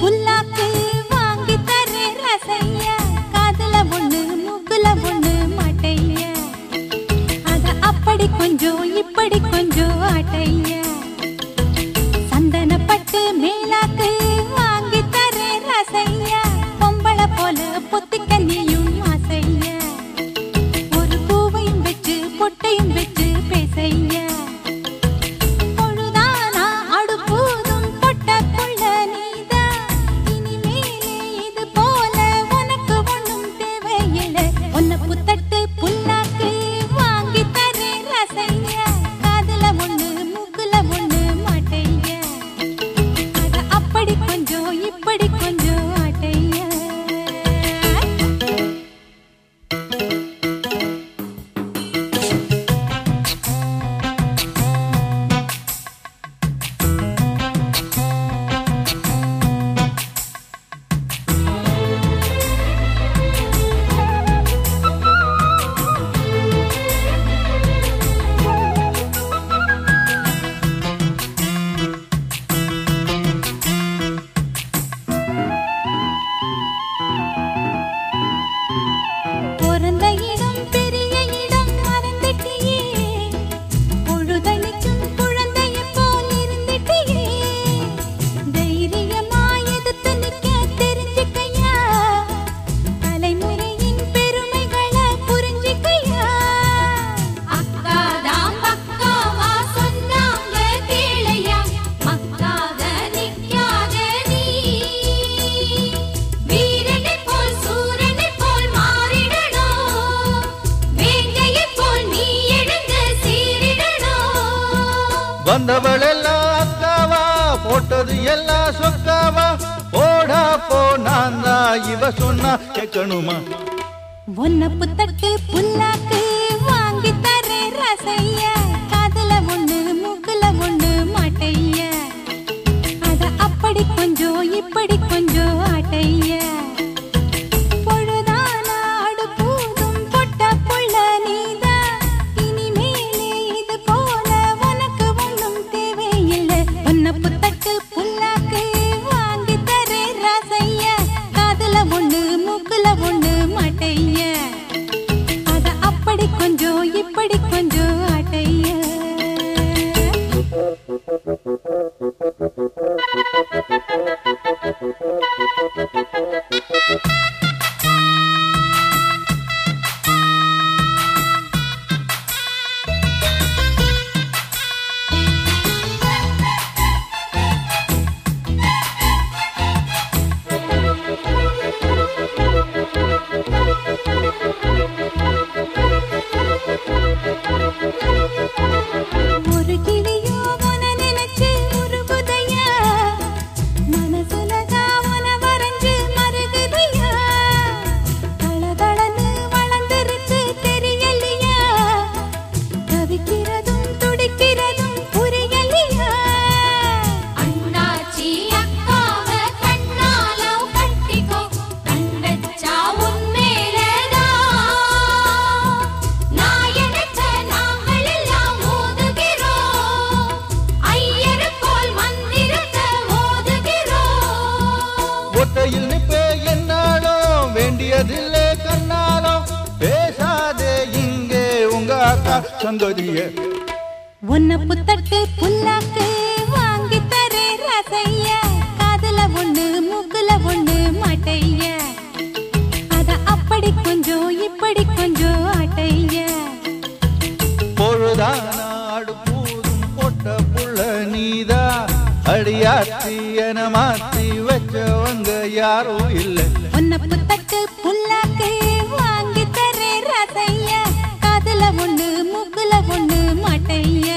Pon வந்தவள் எல்லாம் அக்காவா போட்டது எல்லாம் சொக்காவா? போடா போனான் இவ சொன்னா கேட்கணுமா? ஒன்ன புத்தட்டில் புல்லாக்கு வாங்கி தரே ரசைய. அப்படி கொஞ்சம் இப்படி கொஞ்சம் ஆட்டைய. எதிலே கண்ணாலும் பேசாதே இங்கே உங்க அக்கா சந்ததிய. உன்னை புத்தட்டு புல்லாக்கு வாங்கி தரே ரசைய. காதுல ஒண்ணு மூக்குல ஒண்ணு மாட்டைய. அத அப்படி கொஞ்சம் இப்படி கொஞ்சம் ஆட்டைய. பொழுதானாடு போதும் போட்ட புள்ள நீதா. அடியாத்தி என மாத்தி வச்சவங்க யாரும் இல்லை. உன்னப்பு தட்டு புல்லாக்கு வாங்கி தரேன் ரசையா. காதுல ஒண்ணு மூக்குல ஒண்ணு மாட்டையா.